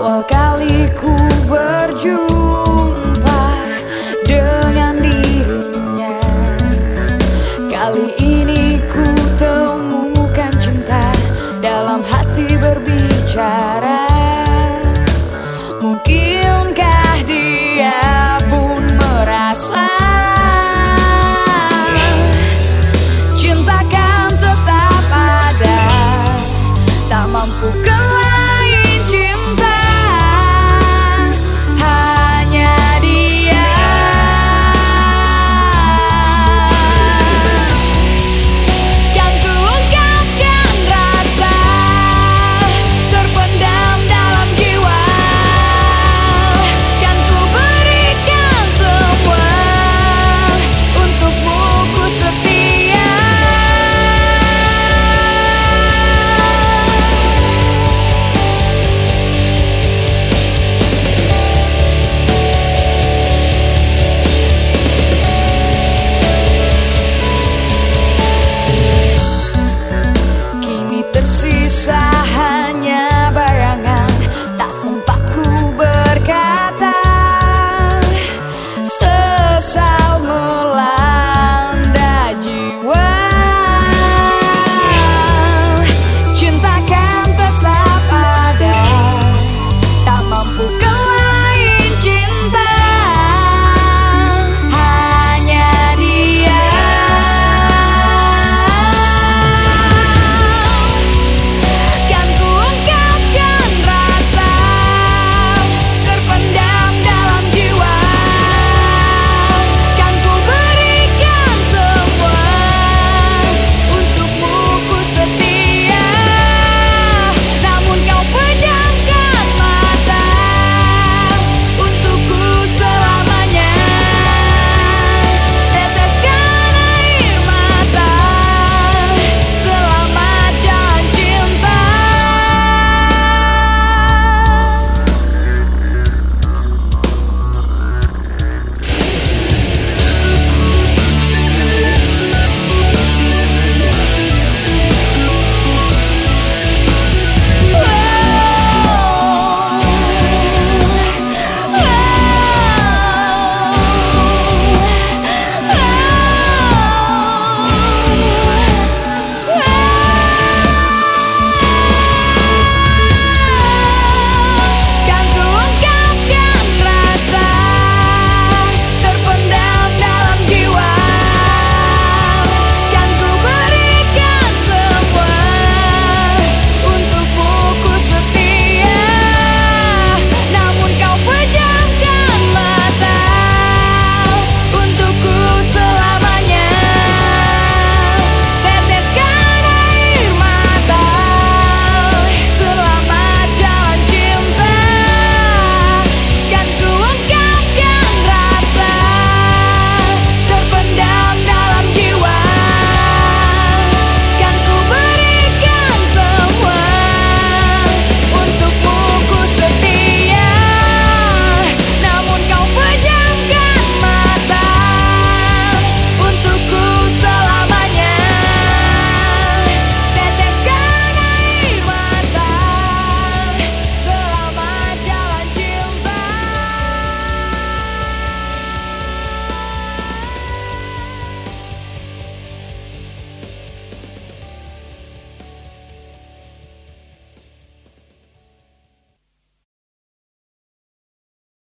Awal kali ku berjumpa dengan dirinya. Kali ini